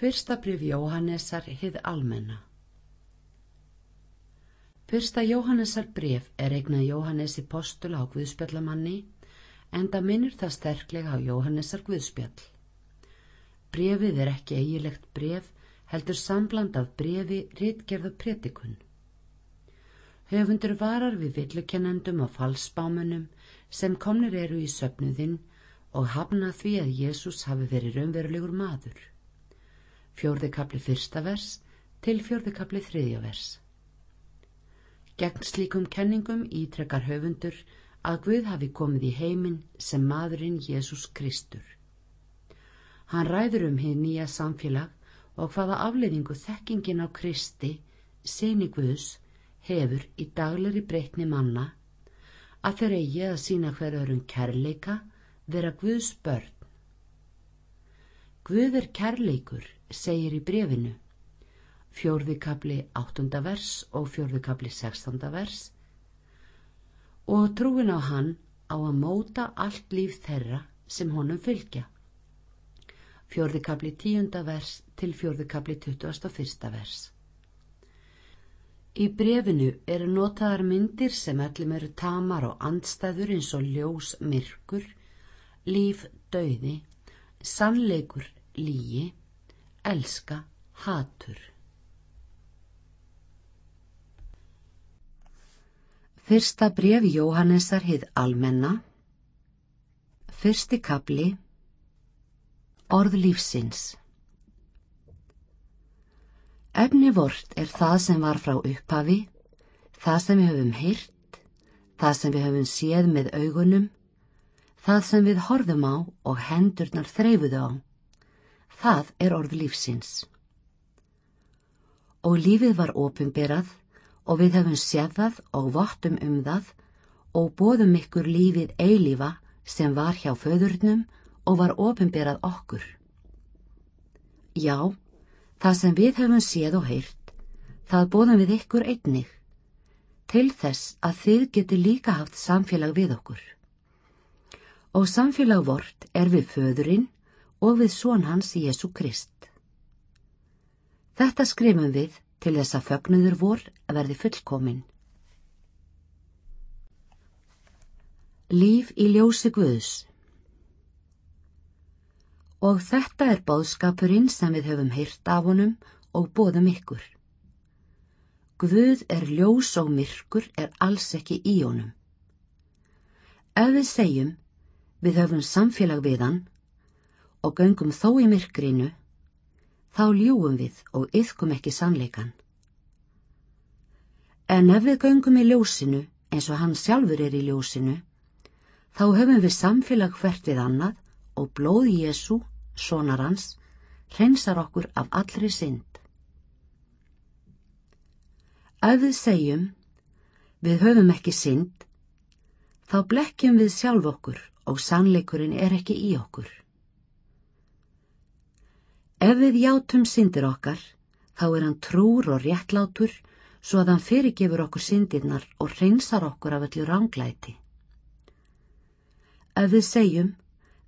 Fyrsta brif Jóhannesar hið almenna Fyrsta Jóhannesar brif er eignað Jóhannesi postul á Guðspjallamanni en það minnur það sterklega á Jóhannesar Guðspjall. Brefið er ekki eigilegt bref, heldur sambland af brefi rítgerða pretikun. Höfundur varar við villukennendum og falsbámunum sem komnir eru í söpnuðinn og hafna því að Jésús hafi verið raunverulegur maður. Fjórði kapli fyrsta vers til fjórði kapli þriðja vers. Gegn slíkum kenningum ítrekkar höfundur að Guð hafi komið í heiminn sem maðurinn Jésús Kristur. Hann ræður um hinn nýja samfélag og hvaða afleiðingu þekkingin á Kristi, sinni Guðs, hefur í dagleri breytni manna að þeir eigi að sína hverjum kærleika vera Guðs börn. Guð er kærleikur, segir í brefinu, fjórðikabli áttunda vers og fjórðikabli sextanda vers og trúin á hann á að móta allt líf þeirra sem honum fylgja. Fjörðikabli tíunda vers til fjörðikabli tuttugast og fyrsta vers. Í brefinu eru notaðar myndir sem öllum eru tamar og andstæður eins og ljós myrkur, líf döiði, sannleikur lígi, elska hatur. Fyrsta bref Jóhannesar hið almenna Fyrsti kapli Orð lífsins Efni vort er það sem var frá upphafi, það sem við höfum hýrt, það sem við höfum séð með augunum, það sem við horfum á og hendurnar þreyfuðu á. Það er orð lífsins. Og lífið var ofinberað og við hefum séð það og vottum um það og bóðum ykkur lífið eilífa sem var hjá föðurnum og var ofinberað okkur. Já, það sem við hefum séð og heyrt, það bóðum við ykkur einnig, til þess að þið geti líka haft samfélag við okkur. Og samfélag vort er við föðurinn og við són hans Jésu Krist. Þetta skrifum við til þess að fögnuður vor að verði fullkomin. Líf í ljósi Guðs Og þetta er báðskapurinn sem við höfum heyrt af honum og bóðum ykkur. Guð er ljós og myrkur er alls ekki í honum. Ef við segjum við höfum samfélag við hann og göngum þó í myrkrinu þá ljúum við og yfkum ekki sannleikan. En ef við göngum í ljósinu eins og hann sjálfur er í ljósinu, þá höfum við samfélag hvert við annað og blóð Jésu, sonar hans, hreinsar okkur af allri synd. Ef við segjum, við höfum ekki synd, þá blekkjum við sjálf okkur og sannleikurinn er ekki í okkur. Ef við játum syndir okkar, þá er hann trúr og réttlátur svo að hann fyrirgefur okkur syndirnar og reynsar okkur af öllu ránglæti. Ef við segjum,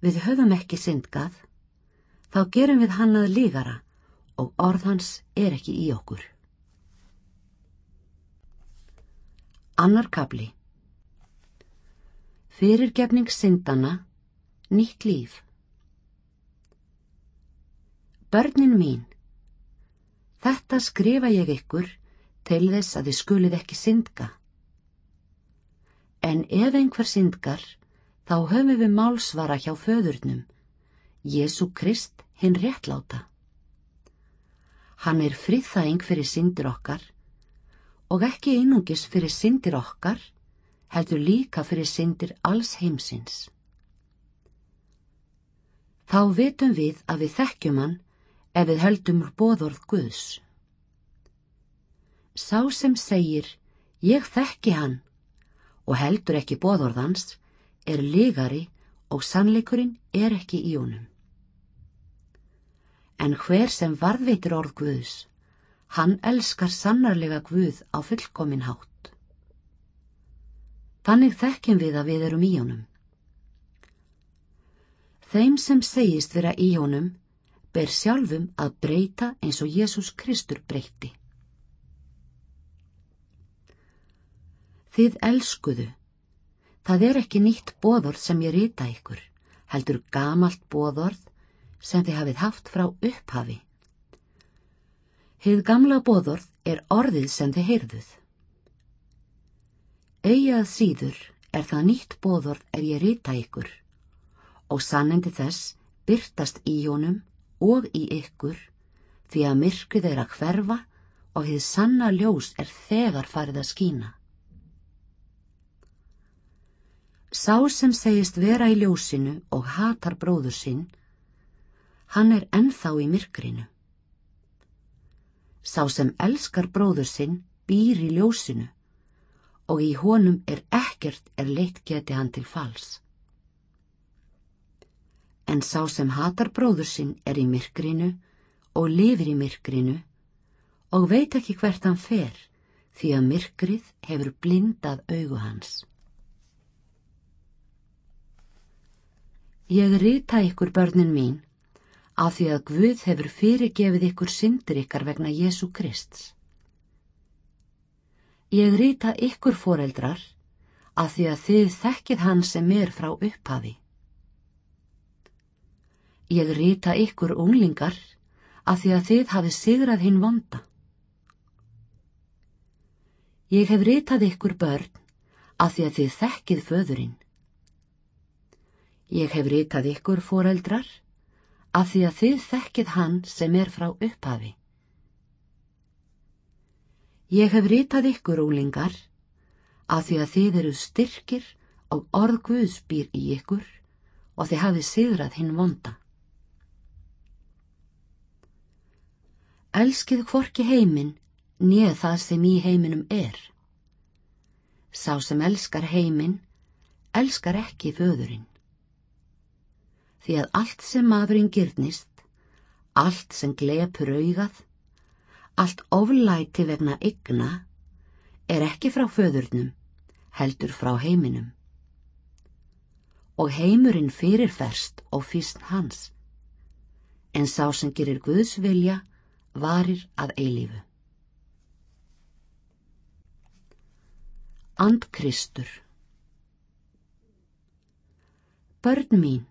við höfum ekki syndgað, þá gerum við hann að lígara og orð hans er ekki í okkur. Annar kabli Fyrirgefning syndana, nýtt líf. Börnin mín, þetta skrifa ég ykkur til þess að þið skulið ekki syndga. En ef einhver syndgar, þá höfum við málsvara hjá föðurnum, Jésu Krist hinn réttláta. Hann er friðþæging fyrir syndir okkar og ekki einungis fyrir syndir okkar, heldur líka fyrir syndir alls heimsins. Þá vitum við að við þekkjum hann ef við höldum bóðorð Guðs. Sá sem segir, ég þekki hann og heldur ekki bóðorðans, er ligari og sannleikurinn er ekki í honum. En hver sem varðveitir orð Guðs, hann elskar sannarlega Guð á fullkomin hátt. Þannig þekkjum við að við erum í honum. Þeim sem segist vera í honum ber sjálfum að breyta eins og Jésús Kristur breyti. Þið elskuðu. Það er ekki nýtt bóðorð sem ég rita ykkur, heldur gamalt bóðorð sem þið hafið haft frá upphafi. Hið gamla bóðorð er orðið sem þið heyrðuð. Eigað síður er það nýtt bóðorð er ég rita ykkur og sannindi þess byrtast í honum og í ykkur því að myrkrið er að hverfa og hið sanna ljós er þegar farið að skína. Sá sem segist vera í ljósinu og hatar bróður sinn, hann er ennþá í myrkrinu. Sá sem elskar bróður sinn býr í ljósinu og í honum er ekkert er leitt geti hann til fals en sá sem hatar bróður sinn er í myrkrinu og lifir í myrkrinu og veit ekki hvert hann fer því að myrkrið hefur blindað augu hans. Ég rita ykkur börnin mín af því að Guð hefur fyrirgefið ykkur syndir ykkar vegna Jésu Krist. Ég rita ykkur foreldrar af því að þið þekkið hann sem er frá upphafi. Ég rýta ykkur unglingar að því að þið hafið sigrað hinn vonda. Ég hef rýtað ykkur börn að því að þið þekkið föðurinn. Ég hef rýtað ykkur foreldrar að því að þið þekkið hann sem er frá upphafi. Ég hef rýtað ykkur unglingar að því að þið eru styrkir og orðguðs býr í ykkur og þið hafið sigrað hinn vonda. Elskið hvorki heiminn, nýð það sem í heiminum er. Sá sem elskar heiminn, elskar ekki föðurinn. Því að allt sem maðurinn gyrnist, allt sem glepur augað, allt oflæti vegna ygna, er ekki frá föðurnum, heldur frá heiminum. Og heimurinn fyrirferst og fyrst hans, en sá sem gerir Guðs vilja, varir að eilífu. And Kristur Börn mín,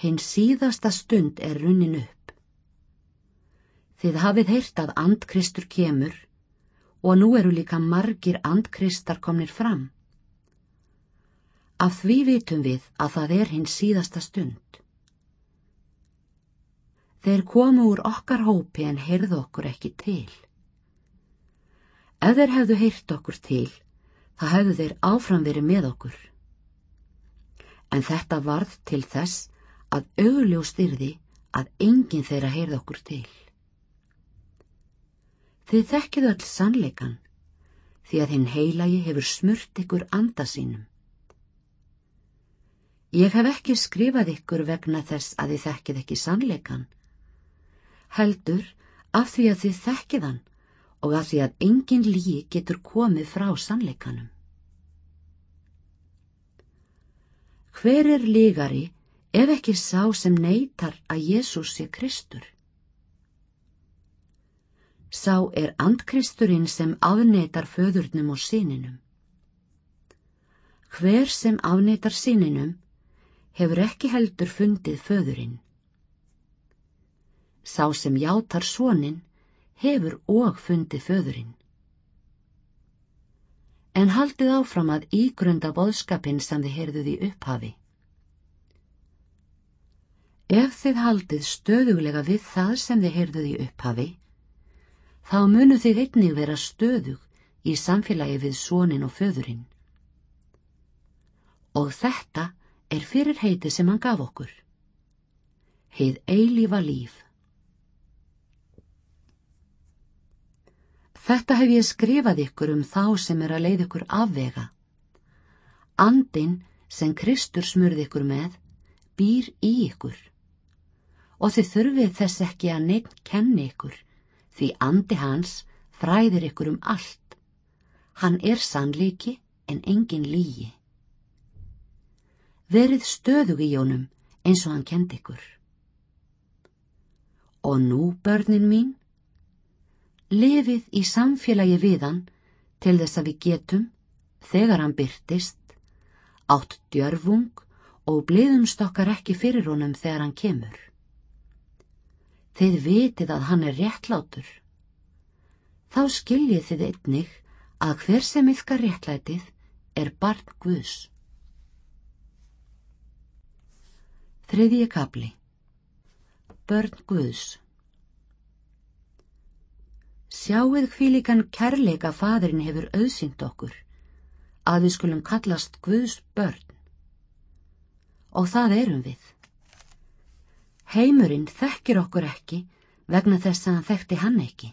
hinn síðasta stund er runnin upp. Þið hafið heyrt að And Kristur kemur og nú eru líka margir And Kristar komnir fram. Af því vitum við að það er hinn síðasta stund. Þeir komu úr okkar hópi en heyrðu okkur ekki til. Ef þeir hefðu heyrt okkur til, það hefðu þeir áfram verið með okkur. En þetta varð til þess að augljós styrði að enginn þeirra heyrðu okkur til. Þið þekkið öll sannleikan, því að hinn heilagi hefur smurt ykkur anda sínum. Ég hef ekki skrifað ykkur vegna þess að þið þekkið ekki sannleikan, heldur af því að þið þekkið hann og af því að engin líi getur komið frá sannleikanum. Hver er lígari ef ekki sá sem neytar að Jésús sé Kristur? Sá er andkristurinn sem afneitar föðurnum og síninum. Hver sem afneitar síninum hefur ekki heldur fundið föðurinn. Sá sem játar svonin hefur og fundið föðurinn. En haldið áfram að ígrunda boðskapin sem þið heyrðuð í upphafi. Ef þið haldið stöðuglega við það sem þið heyrðuð í upphafi, þá munu þið einnig vera stöðug í samfélagi við svonin og föðurinn. Og þetta er fyrir heiti sem hann gaf okkur. Heið eilífa líf. Þetta hef ég skrifað ykkur um þá sem er að leið ykkur afvega. Andin sem Kristur smurði ykkur með býr í ykkur og þið þurfið þess ekki að neitt kenni ykkur því andi hans fræðir ykkur um allt. Hann er sannleiki en engin lígi. Verið stöðug í jónum eins og hann kendi ykkur. Og nú, börnin mín, lifið í samfélagi við hann til þess að við getum, þegar hann byrtist, átt djörfung og bliðumst okkar ekki fyrir honum þegar hann kemur. Þið vitið að hann er réttlátur. Þá skiljið þið einnig að hver sem yfkar réttlætið er barn Guðs. Þriðji kapli Börn Guðs Sjáuð hvílikan kærleika fadrin hefur auðsynt okkur, að við skulum kallast Guðs börn. Og það erum við. Heimurinn þekkir okkur ekki vegna þess að hann þekkti hann ekki.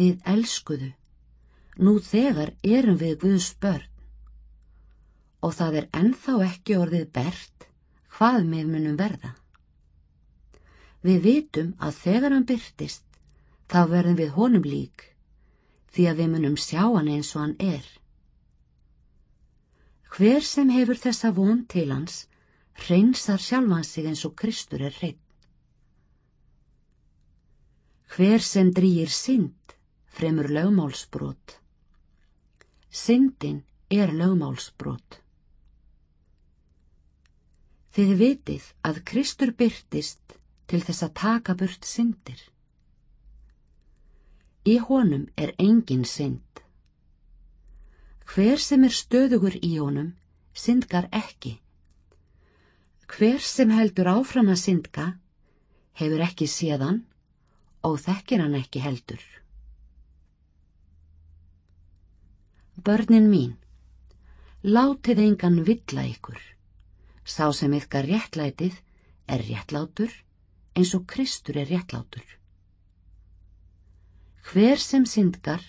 Þið elskuðu, nú þegar erum við Guðs börn. Og það er ennþá ekki orðið bert hvað með munum verða. Við vitum að þegar hann byrtist, þá verðum við honum lík, því að við munum sjá hann eins og hann er. Hver sem hefur þessa von til hans, hreinsar sjálfan sig eins og Kristur er hreinn. Hver sem drýir synd, fremur lögmálsbrot. Syndin er lögmálsbrot. Þið vitið að Kristur byrtist til þess að taka burt syndir. Í honum er engin synd. Hver sem er stöðugur í honum, syndgar ekki. Hver sem heldur áfram að syndga, hefur ekki séðan og þekkir hann ekki heldur. Börnin mín, látið engan villa ykkur. Sá sem ykkar réttlætið er réttlátur eins og Kristur er réttlátur. Hver sem syndgar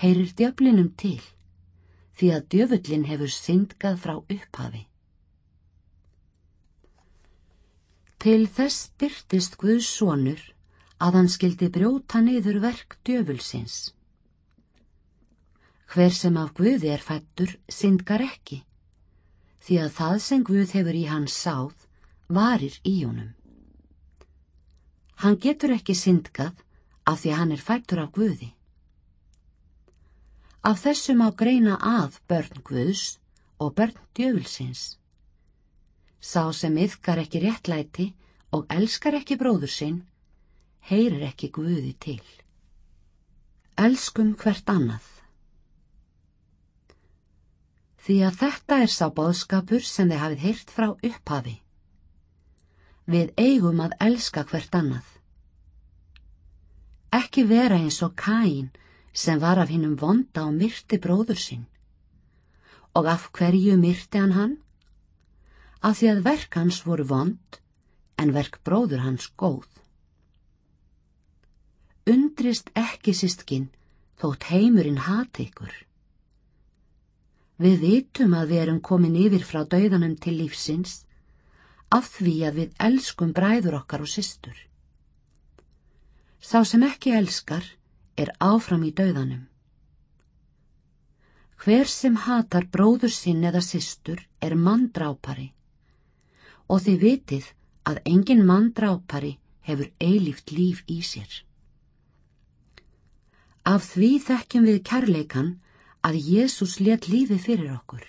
heyrir djöflinum til, því að djöfullin hefur syndgað frá upphafi. Til þess byrtist Guðs sonur að hann skildi brjóta niður verk djöfulsins. Hver sem af Guði er fættur syndgar ekki, því að það sem Guð hefur í hans sáð varir í honum. Hann getur ekki syndgað af því hann er fættur af Guði. Af þessum á greina að börn Guðs og börn djöfulsins. Sá sem yfkar ekki réttlæti og elskar ekki bróður sinn, heyrir ekki Guði til. Elskum hvert annað. Því að þetta er sá bóðskapur sem þið hafið heyrt frá upphafi. Við eigum að elska hvert annað ekki vera eins og Kain sem var af hinnum vonda og myrti bróður sinn. Og af hverju myrti hann hann? Af því að verk hans voru vond en verk bróður hans góð. Undrist ekki sístkinn þótt heimurinn hati ykkur. Við vitum að við erum komin yfir frá dauðanum til lífsins af því að við elskum bræður okkar og systur. Sá sem ekki elskar er áfram í dauðanum. Hver sem hatar bróður sinn eða systur er manndrápari og þið vitið að engin manndrápari hefur eilíft líf í sér. Af því þekkjum við kærleikan að Jésús let lífi fyrir okkur.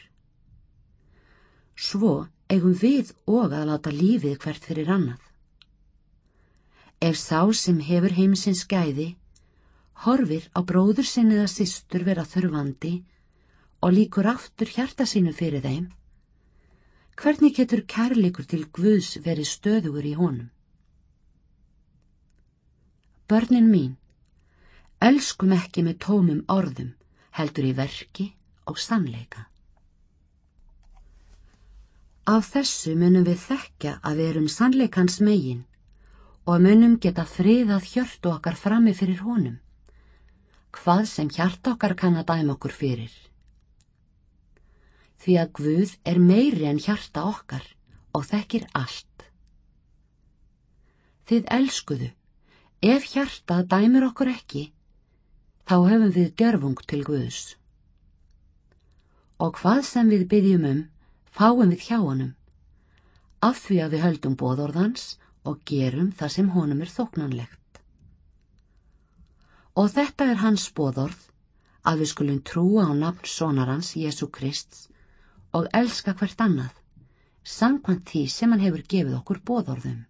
Svo eigum við og að láta lífið hvert fyrir annað. Ef sá sem hefur heimsins gæði horfir á bróður sinni eða systur vera þurfandi og líkur aftur hjarta sínu fyrir þeim, hvernig getur kærleikur til Guðs verið stöðugur í honum? Börnin mín, elskum ekki með tómum orðum, heldur í verki og sannleika. Af þessu munum við þekka að við erum sannleikans megin og munum geta friðað hjörtu okkar frammi fyrir honum, hvað sem hjart okkar kann að dæma okkur fyrir. Því að Guð er meiri en hjarta okkar og þekkir allt. Þið elskuðu, ef hjartað dæmir okkur ekki, þá höfum við djörfung til Guðs. Og hvað sem við byggjum um, fáum við hjá honum, af því að við höldum bóðorðans og gerum það sem honum er þóknanlegt. Og þetta er hans bóðorð að við skulum trúa á nafn sonarans Jésu Krist og elska hvert annað, samkvæmt því sem hann hefur gefið okkur bóðorðum.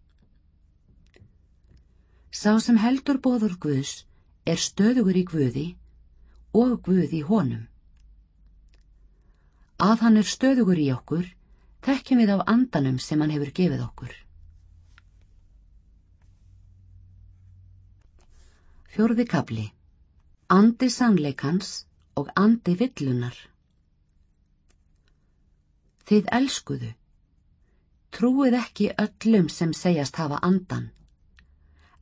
Sá sem heldur bóðorð Guðs er stöðugur í Guði og Guð í honum. Að hann er stöðugur í okkur, þekkjum við af andanum sem hann hefur gefið okkur. Fjórði kapli Andi sannleikans og andi villunar Þið elskuðu. Trúið ekki öllum sem segjast hafa andan.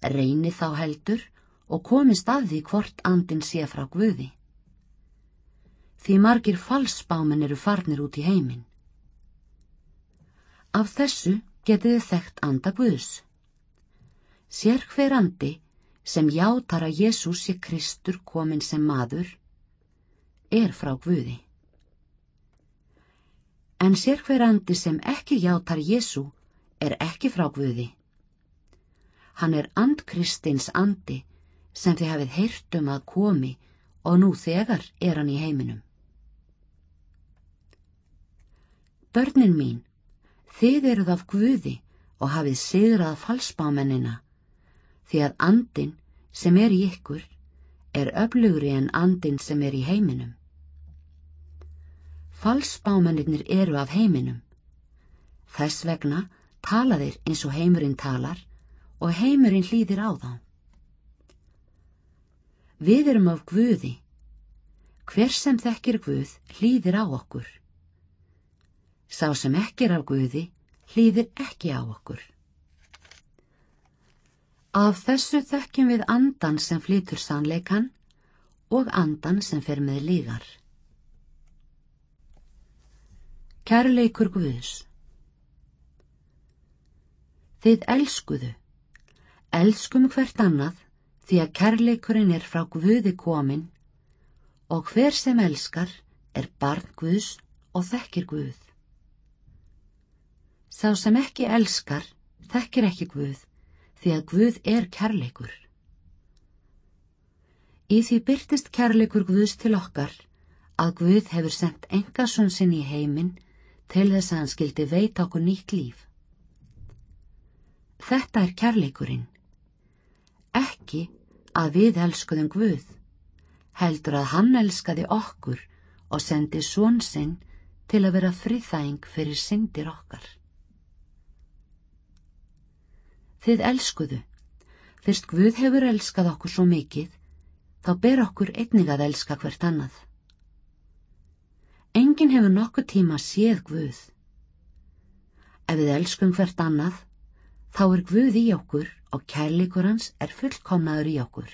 Reyni þá heldur og komist að því hvort andin sé frá Guði. Því margir falsbámen eru farnir út í heiminn. Af þessu getið þið þekkt anda Guðs. Sér hver andi sem játar að Jésús sé Kristur komin sem maður, er frá Guði. En sér hver andi sem ekki játar Jésú er ekki frá Guði. Hann er andkristins andi sem þið hafið heyrt um að komi og nú þegar er hann í heiminum. Börnin mín, þið eruð af Guði og hafið sigrað falsbámennina því að andin sem er í ykkur er öflugri en andin sem er í heiminum. Falsbámennir eru af heiminum. Þess vegna tala þeir eins og heimurinn talar og heimurinn hlýðir á þá. Við erum af Guði. Hver sem þekkir Guð hlýðir á okkur. Sá sem ekki er af Guði hlýðir ekki á okkur. Af þessu þekkjum við andan sem flytur sannleikan og andan sem fer með lígar. Kærleikur Guðs Þið elskuðu, elskum hvert annað því að kærleikurinn er frá Guði komin og hver sem elskar er barn Guðs og þekkir Guð. Sá sem ekki elskar, þekkir ekki Guð því að Guð er kærleikur. Í því byrtist kærleikur Guðs til okkar að Guð hefur sendt engasun sinn í heiminn til þess að hann skildi veita okkur nýtt líf. Þetta er kærleikurinn. Ekki að við elskuðum Guð, heldur að hann elskaði okkur og sendi svon sinn til að vera friðæng fyrir syndir okkar. Þið elskuðu. Fyrst Guð hefur elskað okkur svo mikið, þá ber okkur einnig að elska hvert annað. Engin hefur nokkuð tíma séð Guð. Ef við elskum hvert annað, þá er Guð í okkur og kærleikur hans er fullkomnaður í okkur.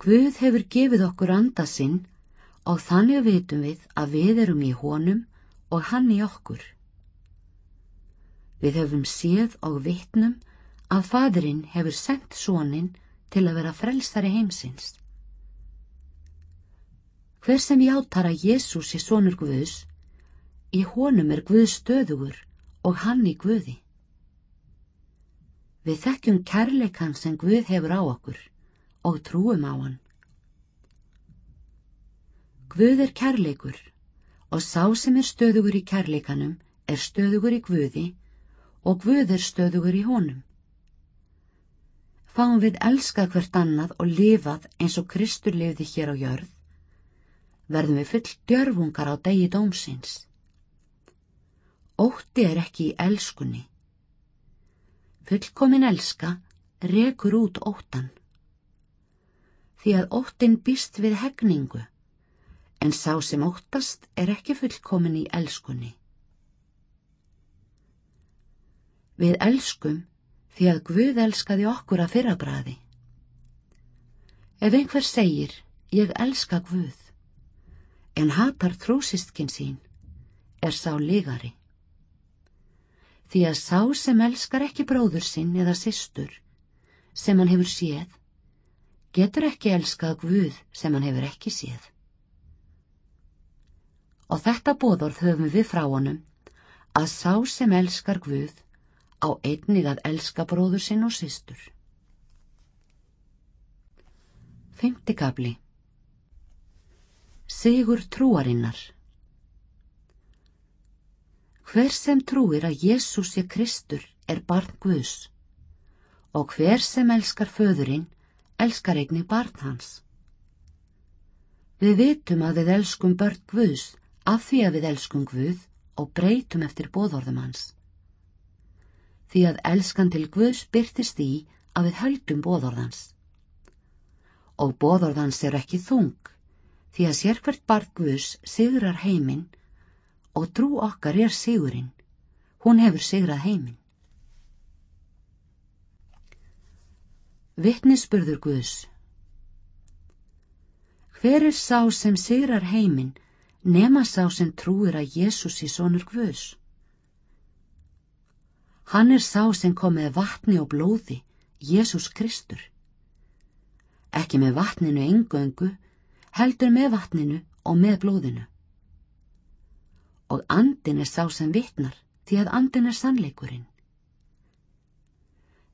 Guð hefur gefið okkur anda sinn og þannig vitum við að við erum í honum og hann í okkur. Við höfum séð og vittnum að fadurinn hefur sendt sónin til að vera frelsari heimsins. Hver sem játar að Jésús er sónur Guðs, í honum er Guð stöðugur og hann í Guði. Við þekkjum kærleikan sem Guð hefur á okkur og trúum á hann. Guð er kærleikur og sá sem er stöðugur í kærleikanum er stöðugur í Guði og Guð er stöðugur í honum. Fáum við elskað hvert annað og lifað eins og Kristur lifði hér á jörð, verðum við full djörfungar á degi dómsins. Ótti er ekki í elskunni. Fullkomin elska rekur út óttan. Því að óttin býst við hegningu, en sá sem óttast er ekki fullkomin í elskunni. Við elskum því að Guð elskaði okkur að fyrrabræði. Ef einhver segir, ég elska Guð, en hatar trúsistkinn sín, er sá ligari. Því að sá sem elskar ekki bróður sinn eða sýstur, sem hann hefur séð, getur ekki elskað Guð sem hann hefur ekki séð. Og þetta bóðorð höfum við frá honum, að sá sem elskar Guð á einnig að elska bróður sinn og systur. Femti kapli Sigur trúarinnar Hver sem trúir að Jésús sé Kristur er barn Guðs og hver sem elskar föðurinn elskar einnig barn hans. Við vitum að við elskum börn Guðs af því að við elskum Guð og breytum eftir bóðorðum hans. Því að elskan til Guðs byrtist í að við höldum bóðorðans og bóðorðans er ekki þung, því að sérkvært barð Guðs sigrar heiminn og trú okkar er sigurinn, hún hefur sigrað heiminn. Vittnisspurður Guðs Hver er sá sem sigrar heiminn nema sá sem trúir að Jésús í sonur Guðs? Hann er sá sem kom með vatni og blóði, Jésús Kristur ekki með vatninu engöngu, heldur með vatninu og með blóðinu. Og andin er sá sem vittnar, því að andin er sannleikurinn.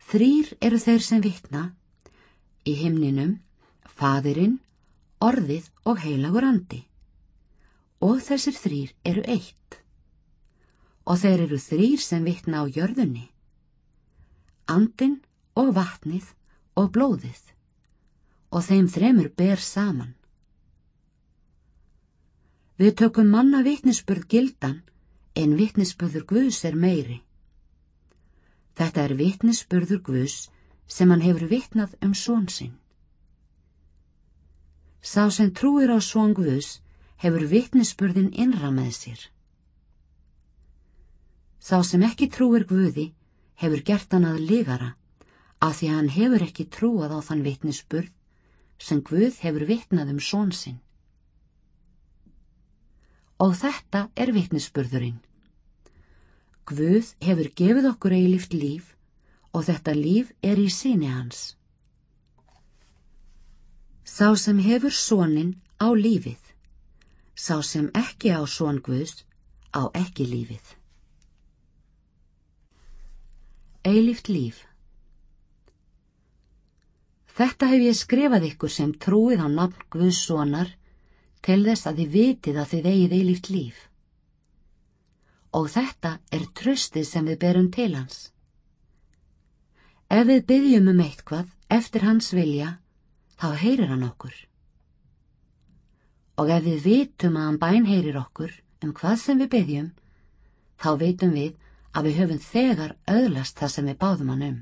Þrýr eru þeir sem vittna, í himninum, fadirinn, orðið og heilagur andi. Og þessir þrýr eru eitt. Og þeir eru þrýr sem vittna á jörðunni. Andin og vatnið og blóðið og þeim þremur ber saman. Við tökum manna vittnisspörð gildan en vittnisspörður Guðs er meiri. Þetta er vittnisspörður Guðs sem hann hefur vittnað um són sinn. Sá sem trúir á són Guðs hefur vittnisspörðin innra með sér. Sá sem ekki trúir Guði hefur gert hann að ligara af því að hann hefur ekki trúað á þann vittnisspörð sem Guð hefur vitnað um svonsinn. Og þetta er vitnisspörðurinn. Guð hefur gefið okkur eilift líf og þetta líf er í síni hans. Sá sem hefur svonin á lífið, sá sem ekki á svon Guðs á ekki lífið. Eilift líf Þetta hef ég skrifað ykkur sem trúið á nafn Guðs sonar til þess að þið vitið að þið eigið eilíft líf. Og þetta er tröstið sem við berum til hans. Ef við byggjum um eitthvað eftir hans vilja, þá heyrir hann okkur. Og ef við vitum að hann bæn heyrir okkur um hvað sem við byggjum, þá veitum við að við höfum þegar öðlast það sem við báðum hann um.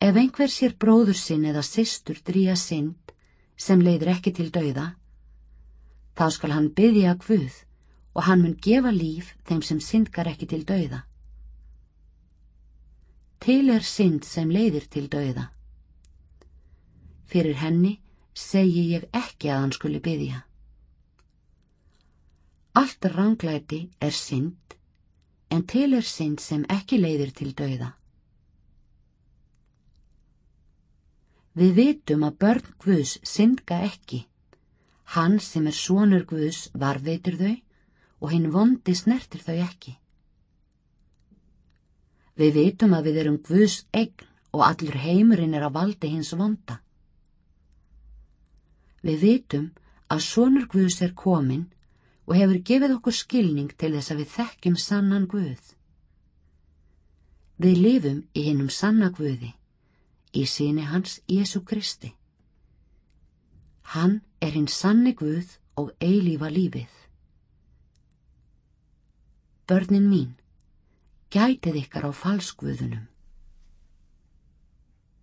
Ef einhver sér bróður sinn eða sýstur dríja synd sem leiðir ekki til dauða, þá skal hann byggja Guð og hann mun gefa líf þeim sem syndgar ekki til dauða. Til er synd sem leiðir til dauða. Fyrir henni segi ég ekki að hann skuli byggja. Allt ránglæti er synd, en til er synd sem ekki leiðir til dauða. Við vitum að börn Guðs syndga ekki. Hann sem er sonur Guðs varveitur þau og hinn vondi snertir þau ekki. Við vitum að við erum Guðs eign og allur heimurinn er að valdi hins vonda. Við vitum að sonur Guðs er komin og hefur gefið okkur skilning til þess að við þekkjum sannan Guð. Við lifum í hinnum sanna Guði í síni hans Jésu Kristi. Hann er hinn sanni Guð og eilífa lífið. Börnin mín, gætið ykkar á falskvöðunum.